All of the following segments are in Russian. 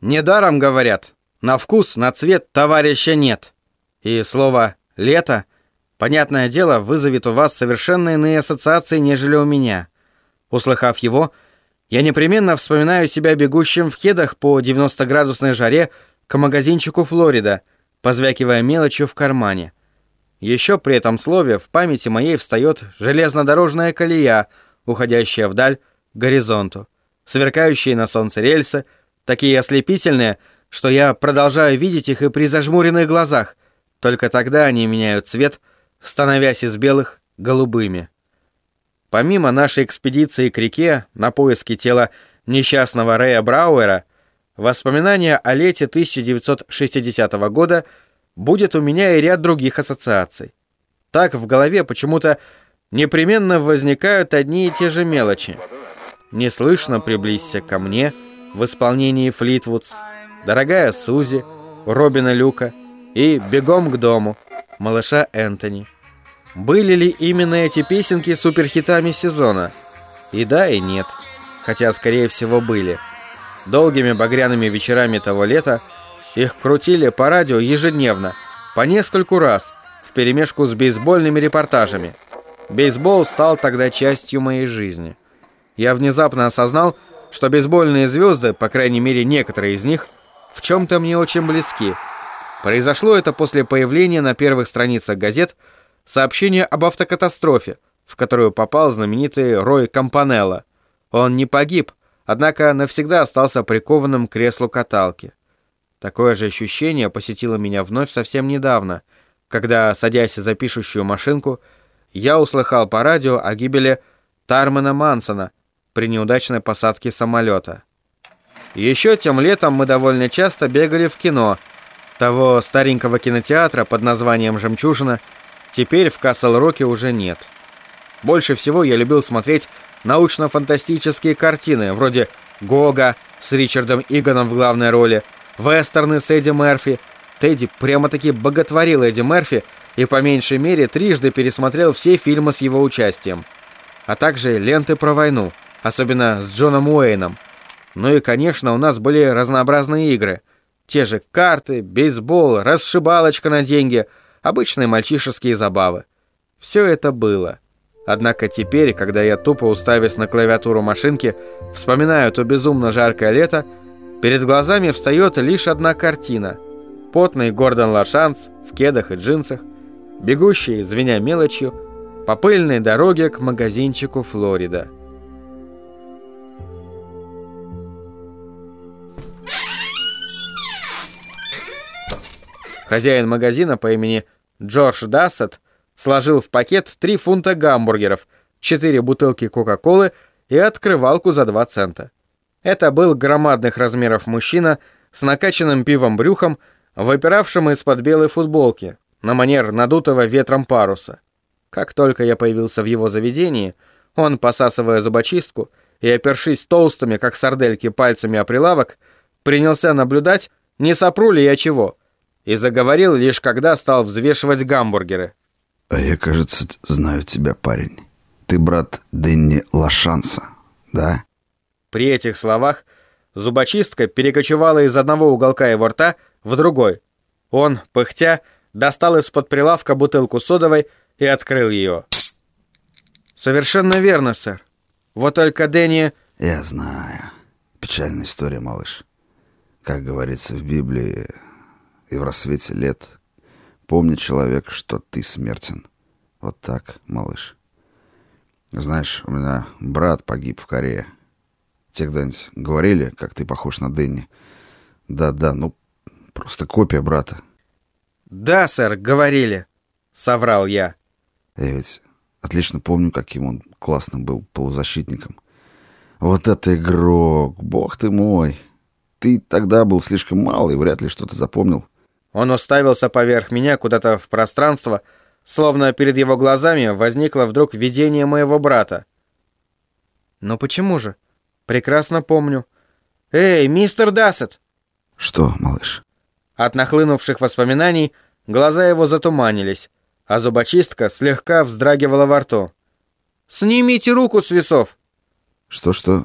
Недаром говорят, на вкус, на цвет товарища нет. И слово «лето», понятное дело, вызовет у вас совершенно иные ассоциации, нежели у меня. Услыхав его, я непременно вспоминаю себя бегущим в кедах по 90-градусной жаре к магазинчику «Флорида», позвякивая мелочью в кармане. Еще при этом слове в памяти моей встает железнодорожная колея, уходящая вдаль к горизонту, сверкающие на солнце рельсы, такие ослепительные, что я продолжаю видеть их и при зажмуренных глазах, только тогда они меняют цвет, становясь из белых голубыми. Помимо нашей экспедиции к реке на поиски тела несчастного Рэя Брауэра, воспоминания о лете 1960 года будет у меня и ряд других ассоциаций. Так в голове почему-то непременно возникают одни и те же мелочи. Неслышно приблизься ко мне в исполнении Флитвудс, дорогая Сузи, Робина Люка и бегом к дому, малыша Энтони. Были ли именно эти песенки суперхитами сезона? И да, и нет. Хотя, скорее всего, были. Долгими багряными вечерами того лета их крутили по радио ежедневно, по нескольку раз, вперемешку с бейсбольными репортажами. Бейсбол стал тогда частью моей жизни. Я внезапно осознал, что бейсбольные звезды, по крайней мере некоторые из них, в чем-то мне очень близки. Произошло это после появления на первых страницах газет сообщения об автокатастрофе, в которую попал знаменитый Рой Кампанелло. Он не погиб, однако навсегда остался прикованным к креслу каталки. Такое же ощущение посетило меня вновь совсем недавно, когда, садясь за пишущую машинку, я услыхал по радио о гибели Тармана Мансона при неудачной посадке самолета. Еще тем летом мы довольно часто бегали в кино. Того старенького кинотеатра под названием «Жемчужина» теперь в Касл-Роке уже нет. Больше всего я любил смотреть научно-фантастические картины, вроде «Гога» с Ричардом Игоном в главной роли, вестерны с Эдди Мерфи. Тедди прямо-таки боготворил Эдди Мерфи и по меньшей мере трижды пересмотрел все фильмы с его участием. А также ленты про войну, особенно с Джоном Уэйном. Ну и, конечно, у нас были разнообразные игры. Те же карты, бейсбол, расшибалочка на деньги, обычные мальчишеские забавы. Все это было. Однако теперь, когда я тупо уставясь на клавиатуру машинки, вспоминаю то безумно жаркое лето, перед глазами встает лишь одна картина. Потный Гордон Лашанс в кедах и джинсах, бегущий, звеня мелочью, по пыльной дороге к магазинчику Флорида. Хозяин магазина по имени Джордж Дассет сложил в пакет 3 фунта гамбургеров, 4 бутылки Кока-Колы и открывалку за 2 цента. Это был громадных размеров мужчина с накачанным пивом брюхом, выпиравшим из-под белой футболки, на манер надутого ветром паруса. Как только я появился в его заведении, он, посасывая зубочистку и опершись толстыми, как сардельки, пальцами о прилавок, принялся наблюдать, не сопру ли я чего — и заговорил лишь когда стал взвешивать гамбургеры. «А я, кажется, знаю тебя, парень. Ты брат Дэнни Лашанса, да?» При этих словах зубочистка перекочевала из одного уголка его рта в другой. Он, пыхтя, достал из-под прилавка бутылку содовой и открыл ее. «Совершенно верно, сэр. Вот только Дэнни...» «Я знаю. Печальная история, малыш. Как говорится в Библии, и в рассвете лет помни, человек, что ты смертен. Вот так, малыш. Знаешь, у меня брат погиб в Корее. Те когда-нибудь говорили, как ты похож на Дэнни? Да-да, ну, просто копия брата. Да, сэр, говорили, соврал я. Я ведь отлично помню, каким он классным был полузащитником. Вот это игрок, бог ты мой. Ты тогда был слишком мал и вряд ли что-то запомнил. Он уставился поверх меня куда-то в пространство, словно перед его глазами возникло вдруг видение моего брата. «Но почему же? Прекрасно помню. Эй, мистер Дассет!» «Что, малыш?» От нахлынувших воспоминаний глаза его затуманились, а зубочистка слегка вздрагивала во рту. «Снимите руку с весов!» «Что-что?»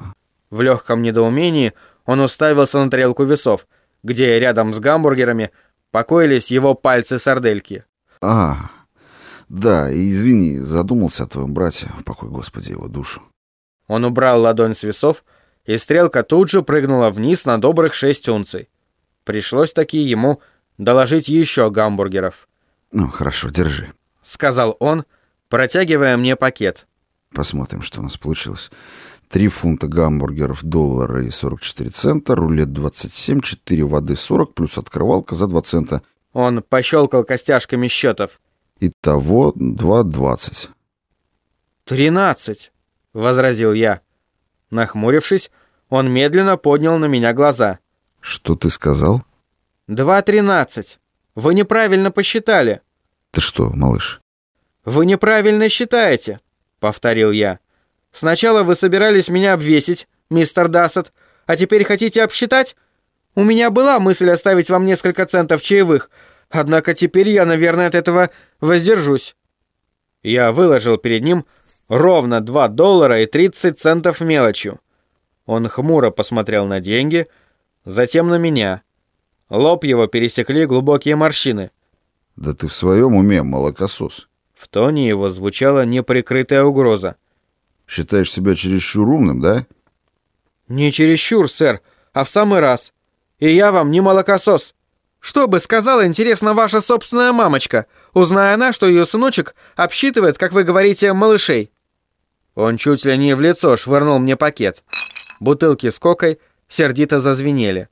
В легком недоумении Он уставился на тарелку весов, где рядом с гамбургерами покоились его пальцы-сардельки. «А, да, извини, задумался о твоем брате, покой Господи его душу». Он убрал ладонь с весов, и стрелка тут же прыгнула вниз на добрых шесть унций. Пришлось таки ему доложить еще гамбургеров. «Ну, хорошо, держи», — сказал он, протягивая мне пакет. «Посмотрим, что у нас получилось. Три фунта гамбургеров, доллара и 44 цента, рулет 27, 4 воды 40, плюс открывалка за 2 цента». Он пощелкал костяшками счетов. «Итого 2,20». «Тринадцать», — возразил я. Нахмурившись, он медленно поднял на меня глаза. «Что ты сказал?» «Два тринадцать. Вы неправильно посчитали». «Ты что, малыш?» «Вы неправильно считаете», — повторил я. «Сначала вы собирались меня обвесить, мистер Дассет, а теперь хотите обсчитать? У меня была мысль оставить вам несколько центов чаевых, однако теперь я, наверное, от этого воздержусь». Я выложил перед ним ровно 2 доллара и 30 центов мелочью. Он хмуро посмотрел на деньги, затем на меня. Лоб его пересекли глубокие морщины. «Да ты в своем уме, молокосос!» В тоне его звучала неприкрытая угроза. «Считаешь себя чересчур умным, да?» «Не чересчур, сэр, а в самый раз. И я вам не молокосос. Что бы сказала, интересно, ваша собственная мамочка, узная она, что ее сыночек обсчитывает, как вы говорите, малышей?» Он чуть ли не в лицо швырнул мне пакет. Бутылки с кокой сердито зазвенели.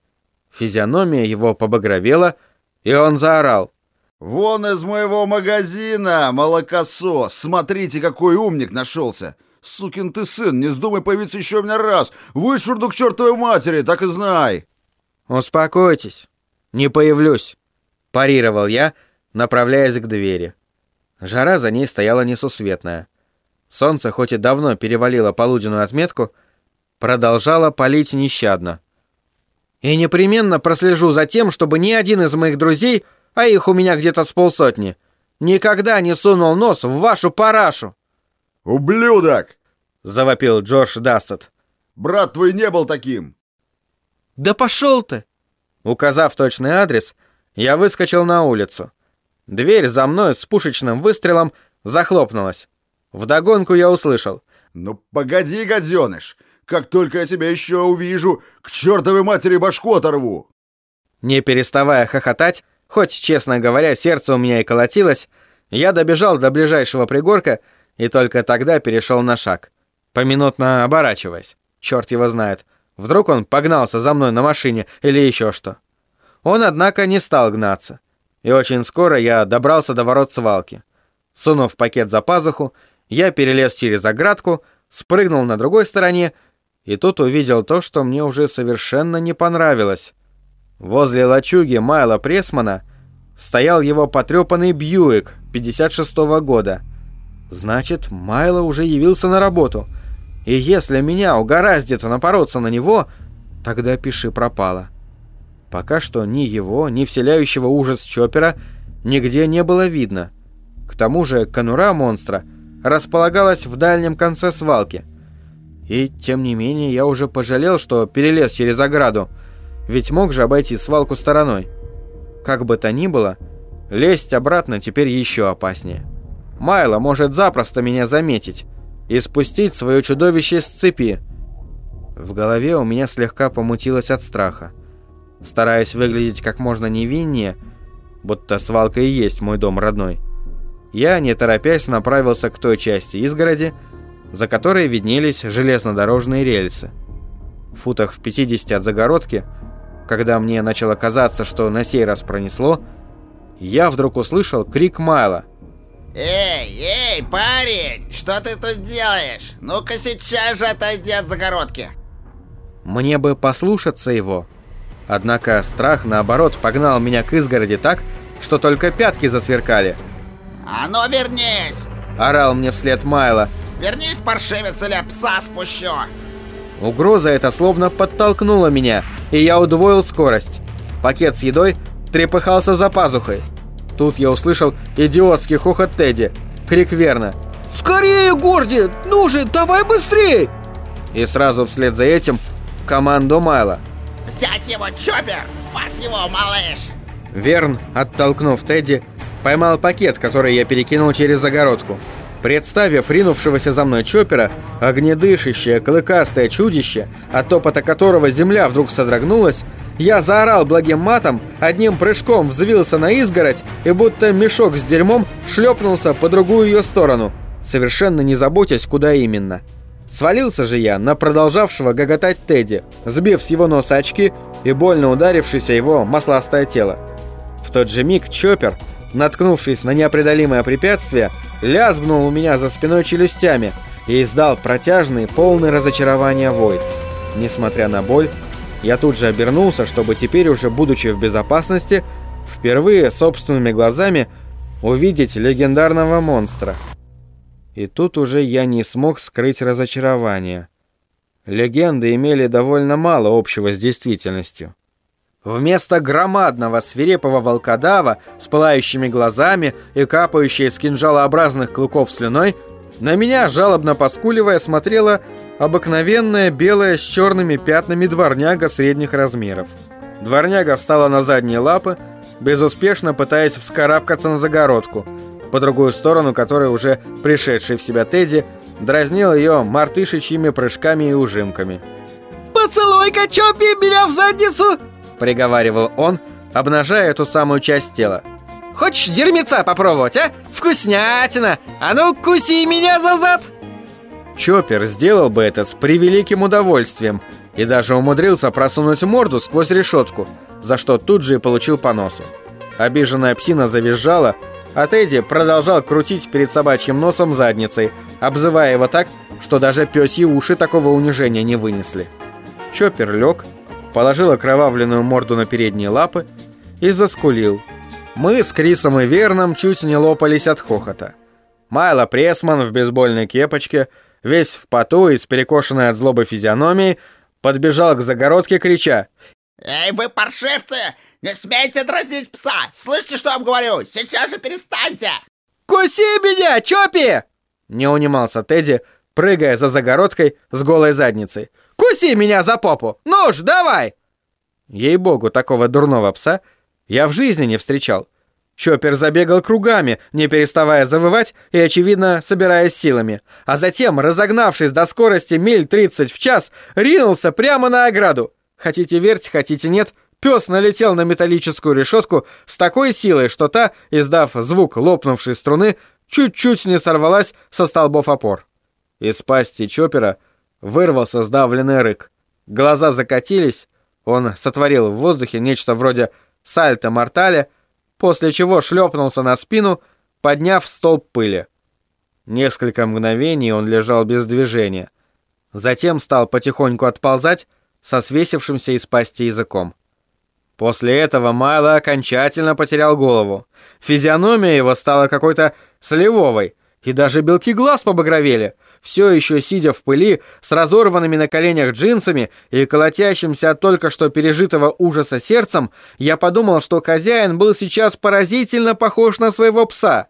Физиономия его побагровела, и он заорал. «Вон из моего магазина, молокосос! Смотрите, какой умник нашелся! Сукин ты сын, не вздумай появиться еще у меня раз! Вышвырну к чертовой матери, так и знай!» «Успокойтесь, не появлюсь», — парировал я, направляясь к двери. Жара за ней стояла несусветная. Солнце, хоть и давно перевалило полуденную отметку, продолжало палить нещадно. И непременно прослежу за тем, чтобы ни один из моих друзей, а их у меня где-то с полсотни, никогда не сунул нос в вашу парашу. «Ублюдок!» — завопил Джордж Дассет. «Брат твой не был таким!» «Да пошел ты!» Указав точный адрес, я выскочил на улицу. Дверь за мной с пушечным выстрелом захлопнулась. Вдогонку я услышал. «Ну погоди, гаденыш! Как только я тебя еще увижу, к чертовой матери башку оторву!» Не переставая хохотать, хоть, честно говоря, сердце у меня и колотилось, я добежал до ближайшего пригорка и только тогда перешел на шаг, поминутно оборачиваясь. Черт его знает, вдруг он погнался за мной на машине или еще что. Он, однако, не стал гнаться, и очень скоро я добрался до ворот свалки. Сунув пакет за пазуху, я перелез через оградку, спрыгнул на другой стороне и тут увидел то, что мне уже совершенно не понравилось. Возле лачуги Майла Пресмана стоял его потрепанный Бьюик 56-го года. Значит, Майло уже явился на работу. И если меня угораздит напороться на него, тогда пиши пропало. Пока что ни его, ни вселяющего ужас Чоппера нигде не было видно. К тому же конура монстра — располагалась в дальнем конце свалки. И, тем не менее, я уже пожалел, что перелез через ограду, ведь мог же обойти свалку стороной. Как бы то ни было, лезть обратно теперь еще опаснее. Майло может запросто меня заметить и спустить свое чудовище с цепи. В голове у меня слегка помутилось от страха. Стараясь выглядеть как можно невиннее, будто свалка и есть мой дом родной, я, не торопясь, направился к той части изгороди, за которой виднелись железнодорожные рельсы. В футах в 50 от загородки, когда мне начало казаться, что на сей раз пронесло, я вдруг услышал крик Майла. «Эй, эй, парень, что ты тут делаешь? Ну-ка сейчас же отойди от загородки!» Мне бы послушаться его. Однако страх, наоборот, погнал меня к изгороди так, что только пятки засверкали – «А ну вернись!» — орал мне вслед Майло. «Вернись, паршивец, или пса спущу!» Угроза эта словно подтолкнула меня, и я удвоил скорость. Пакет с едой трепыхался за пазухой. Тут я услышал идиотский хохот Тедди, крик Верна. «Скорее, Горди! Ну же, давай быстрее!» И сразу вслед за этим команду Майла. Взять его, Чоппер! Вас его, малыш! Верн, оттолкнув Тедди, поймал пакет, который я перекинул через загородку. Представив ринувшегося за мной Чоппера, огнедышащее, клыкастое чудище, от топота которого земля вдруг содрогнулась, я заорал благим матом, одним прыжком взвился на изгородь и будто мешок с дерьмом шлепнулся по другую ее сторону, совершенно не заботясь, куда именно. Свалился же я на продолжавшего гоготать Тедди, сбив с его носа очки и больно ударившийся его масластое тело. В тот же миг Чоппер, наткнувшись на неопределимое препятствие, лязгнул у меня за спиной челюстями и издал протяжный, полный разочарования вой. Несмотря на боль, я тут же обернулся, чтобы теперь уже будучи в безопасности, впервые собственными глазами увидеть легендарного монстра. И тут уже я не смог скрыть разочарование. Легенды имели довольно мало общего с действительностью. Вместо громадного свирепого волкодава с пылающими глазами и капающей с кинжалообразных клыков слюной, на меня, жалобно поскуливая, смотрела обыкновенная белая с черными пятнами дворняга средних размеров. Дворняга встала на задние лапы, безуспешно пытаясь вскарабкаться на загородку, по другую сторону которой уже пришедший в себя Тедди дразнил ее мартышечьими прыжками и ужимками. «Поцелуй-ка, меня в задницу!» Приговаривал он, обнажая эту самую часть тела. «Хочешь дерьмеца попробовать, а? Вкуснятина! А ну, куси меня за зад!» Чоппер сделал бы это с превеликим удовольствием и даже умудрился просунуть морду сквозь решетку, за что тут же и получил по носу. Обиженная псина завизжала, а Тедди продолжал крутить перед собачьим носом задницей, обзывая его так, что даже пёсьи уши такого унижения не вынесли. Чоппер лег, положил окровавленную морду на передние лапы и заскулил. Мы с Крисом и Верном чуть не лопались от хохота. Майло Пресман в бейсбольной кепочке, весь в поту и с перекошенной от злобы физиономией, подбежал к загородке, крича «Эй, вы паршивцы! Не смейте дразнить пса! Слышите, что я вам говорю? Сейчас же перестаньте!» «Куси меня, Чоппи!» Не унимался Тедди, прыгая за загородкой с голой задницей. Куси меня за попу! Ну ж, давай!» Ей-богу, такого дурного пса я в жизни не встречал. Чоппер забегал кругами, не переставая завывать и, очевидно, собираясь силами. А затем, разогнавшись до скорости миль 30 в час, ринулся прямо на ограду. Хотите верьте, хотите нет, пес налетел на металлическую решетку с такой силой, что та, издав звук лопнувшей струны, чуть-чуть не сорвалась со столбов опор. Из пасти Чоппера Вырвался сдавленный рык. Глаза закатились, он сотворил в воздухе нечто вроде сальто-мортале, после чего шлепнулся на спину, подняв столб пыли. Несколько мгновений он лежал без движения. Затем стал потихоньку отползать со свесившимся из пасти языком. После этого Майло окончательно потерял голову. Физиономия его стала какой-то сливовой, и даже белки глаз побагровели — все еще сидя в пыли, с разорванными на коленях джинсами и колотящимся от только что пережитого ужаса сердцем, я подумал, что хозяин был сейчас поразительно похож на своего пса.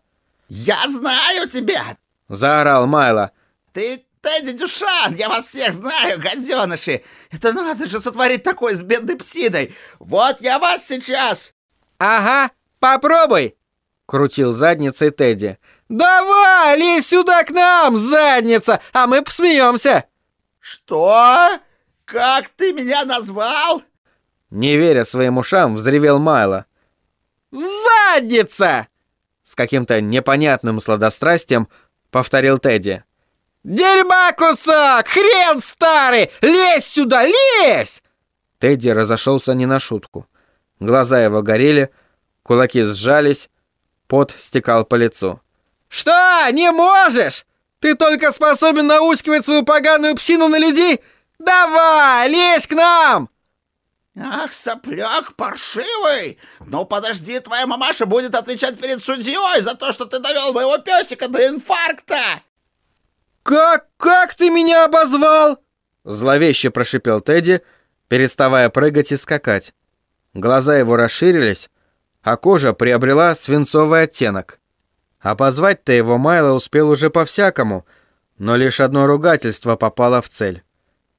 «Я знаю тебя!» — заорал Майло. «Ты Тедди Дюшан! Я вас всех знаю, гаденыши! Это надо же сотворить такое с бедной псиной! Вот я вас сейчас!» «Ага, попробуй!» — крутил задницей Тедди. «Давай, лезь сюда к нам, задница, а мы посмеемся!» «Что? Как ты меня назвал?» Не веря своим ушам, взревел Майло. «Задница!» С каким-то непонятным сладострастием повторил Тедди. «Дерьма кусок! Хрен старый! Лезь сюда, лезь!» Тедди разошелся не на шутку. Глаза его горели, кулаки сжались, пот стекал по лицу. «Что, не можешь? Ты только способен наускивать свою поганую псину на людей? Давай, лезь к нам!» «Ах, сопляк паршивый! Ну подожди, твоя мамаша будет отвечать перед судьей за то, что ты довел моего песика до инфаркта!» «Как, как ты меня обозвал?» Зловеще прошипел Тедди, переставая прыгать и скакать. Глаза его расширились, а кожа приобрела свинцовый оттенок. А позвать-то его Майло успел уже по-всякому, но лишь одно ругательство попало в цель.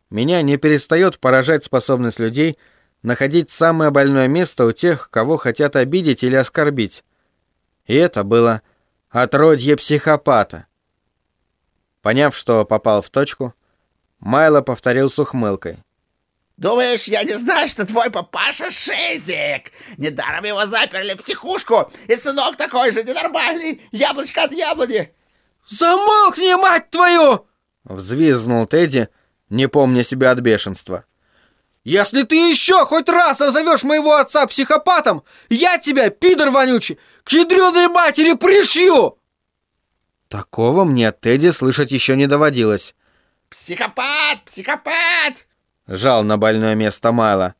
Меня не перестает поражать способность людей находить самое больное место у тех, кого хотят обидеть или оскорбить. И это было отродье психопата. Поняв, что попал в точку, Майло повторил с ухмылкой. Думаешь, я не знаю, что твой папаша Шизик? Недаром его заперли в психушку, и сынок такой же ненормальный, яблочко от яблони. «Замолкни, мать твою!» — взвизгнул Тедди, не помня себя от бешенства. «Если ты еще хоть раз назовешь моего отца психопатом, я тебя, пидор вонючий, к ядреной матери пришью!» Такого мне от Тедди слышать еще не доводилось. «Психопат! Психопат!» — жал на больное место Майла.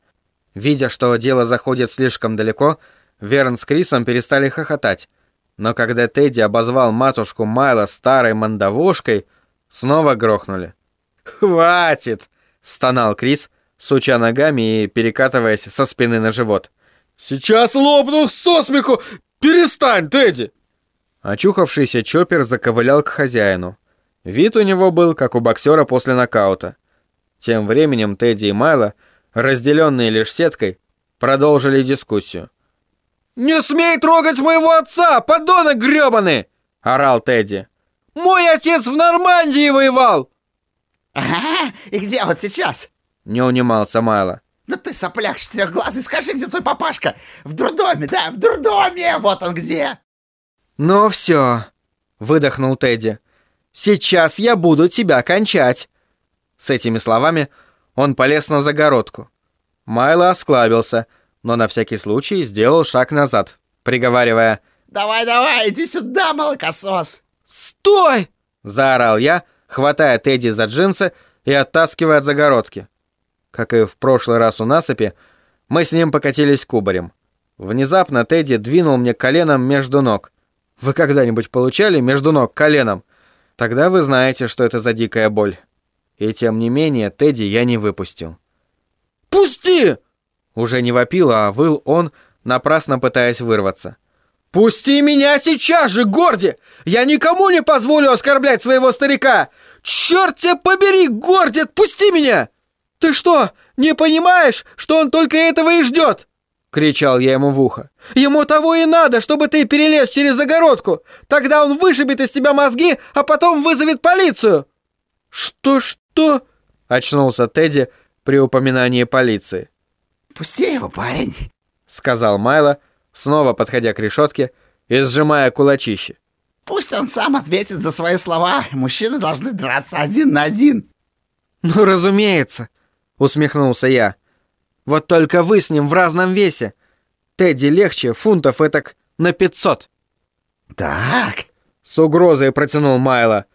Видя, что дело заходит слишком далеко, Верн с Крисом перестали хохотать. Но когда Тедди обозвал матушку Майла старой мандавошкой, снова грохнули. «Хватит!» — стонал Крис, суча ногами и перекатываясь со спины на живот. «Сейчас лопну со смеху! Перестань, Тедди!» Очухавшийся Чоппер заковылял к хозяину. Вид у него был, как у боксера после нокаута. Тем временем Тедди и Майло, разделенные лишь сеткой, продолжили дискуссию. «Не смей трогать моего отца, подонок грёбаный!» — орал Тедди. «Мой отец в Нормандии воевал!» «Ага, и где вот сейчас?» Не унимался Майло. «Да ты сопляк четырехглазый, скажи, где твой папашка? В дурдоме, да, в дурдоме, вот он где!» «Ну все», — выдохнул Тедди. «Сейчас я буду тебя кончать». С этими словами он полез на загородку. Майло осклабился, но на всякий случай сделал шаг назад, приговаривая «Давай-давай, иди сюда, молокосос!» «Стой!» — заорал я, хватая Тедди за джинсы и оттаскивая от загородки. Как и в прошлый раз у насыпи, мы с ним покатились кубарем. Внезапно Тедди двинул мне коленом между ног. Вы когда-нибудь получали между ног коленом? Тогда вы знаете, что это за дикая боль. И тем не менее, Тедди я не выпустил. «Пусти!» Уже не вопил, а выл он, напрасно пытаясь вырваться. «Пусти меня сейчас же, Горди! Я никому не позволю оскорблять своего старика! Черт тебя побери, Горди, отпусти меня! Ты что, не понимаешь, что он только этого и ждет?» Кричал я ему в ухо. «Ему того и надо, чтобы ты перелез через загородку! Тогда он вышибет из тебя мозги, а потом вызовет полицию!» «Что-что?» — очнулся Тедди при упоминании полиции. «Пусти его, парень!» — сказал Майло, снова подходя к решетке и сжимая кулачище. «Пусть он сам ответит за свои слова. Мужчины должны драться один на один». «Ну, разумеется», — усмехнулся я. «Вот только вы с ним в разном весе. Тедди легче фунтов этак на пятьсот». «Так», — с угрозой протянул Майло.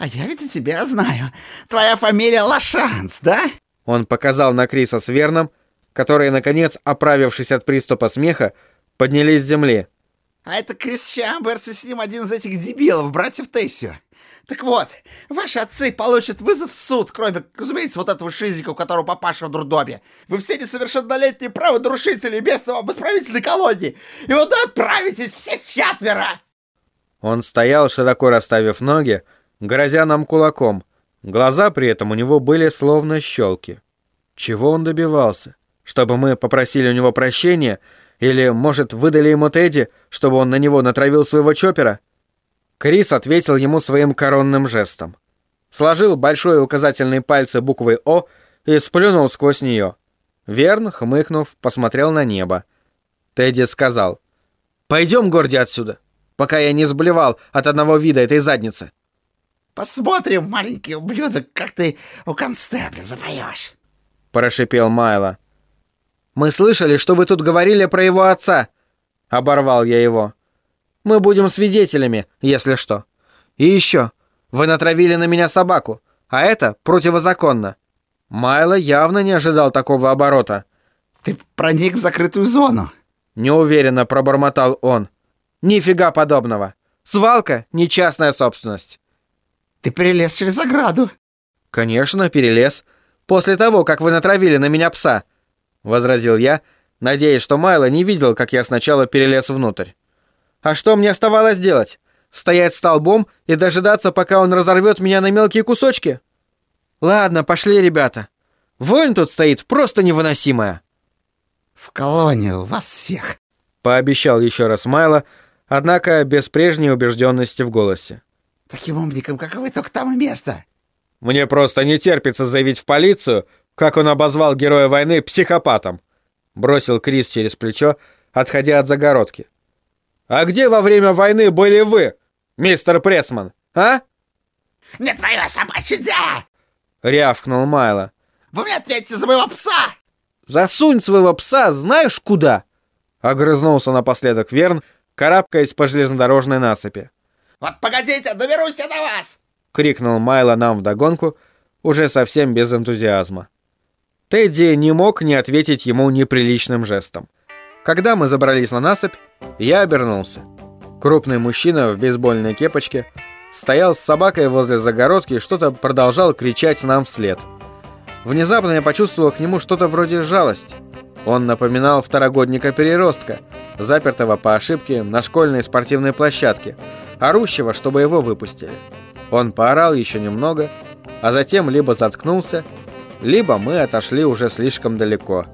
«А я ведь тебя знаю. Твоя фамилия Лашанс, да?» Он показал на Криса с Верном, которые, наконец, оправившись от приступа смеха, поднялись с земли. «А это Крис Чамберс и с ним один из этих дебилов, братьев Тессио. Так вот, ваши отцы получат вызов в суд, кроме, разумеется, вот этого шизика, у которого папаша в дурдоме. Вы все несовершеннолетние правонарушители местного в исправительной колонии. И вот отправитесь все четверо!» Он стоял, широко расставив ноги, грозя нам кулаком. Глаза при этом у него были словно щелки. Чего он добивался? Чтобы мы попросили у него прощения? Или, может, выдали ему Тедди, чтобы он на него натравил своего чопера? Крис ответил ему своим коронным жестом. Сложил большой указательный пальцы буквой «О» и сплюнул сквозь нее. Верн, хмыкнув, посмотрел на небо. Тедди сказал, «Пойдем, Горди, отсюда, пока я не сблевал от одного вида этой задницы». «Посмотрим, маленький ублюдок, как ты у констебля запоешь», — прошипел Майло. «Мы слышали, что вы тут говорили про его отца», — оборвал я его. «Мы будем свидетелями, если что. И еще, вы натравили на меня собаку, а это противозаконно». Майло явно не ожидал такого оборота. «Ты проник в закрытую зону», — неуверенно пробормотал он. «Нифига подобного. Свалка — не частная собственность». «Ты перелез через ограду». «Конечно, перелез. После того, как вы натравили на меня пса», — возразил я, надеясь, что Майло не видел, как я сначала перелез внутрь. «А что мне оставалось делать? Стоять столбом и дожидаться, пока он разорвет меня на мелкие кусочки?» «Ладно, пошли, ребята. Вонь тут стоит просто невыносимая». в колонию вас всех. Пообещал еще раз Майло, однако без прежней убежденности в голосе. Таким умником, как вы, только там и место. Мне просто не терпится заявить в полицию, как он обозвал героя войны психопатом. Бросил Крис через плечо, отходя от загородки. А где во время войны были вы, мистер Прессман, а? Не твое собачье дело! Рявкнул Майло. Вы мне ответите за моего пса! Засунь своего пса знаешь куда? Огрызнулся напоследок Верн, карабкаясь по железнодорожной насыпи. Вот погодите, доберусь я до вас! Крикнул Майло нам вдогонку, уже совсем без энтузиазма. Тедди не мог не ответить ему неприличным жестом. Когда мы забрались на насыпь, я обернулся. Крупный мужчина в бейсбольной кепочке стоял с собакой возле загородки и что-то продолжал кричать нам вслед. Внезапно я почувствовал к нему что-то вроде жалости. Он напоминал второгодника-переростка, запертого по ошибке на школьной спортивной площадке, орущего, чтобы его выпустили. Он поорал еще немного, а затем либо заткнулся, либо мы отошли уже слишком далеко.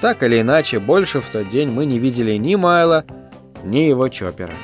Так или иначе, больше в тот день мы не видели ни Майла, ни его чопера.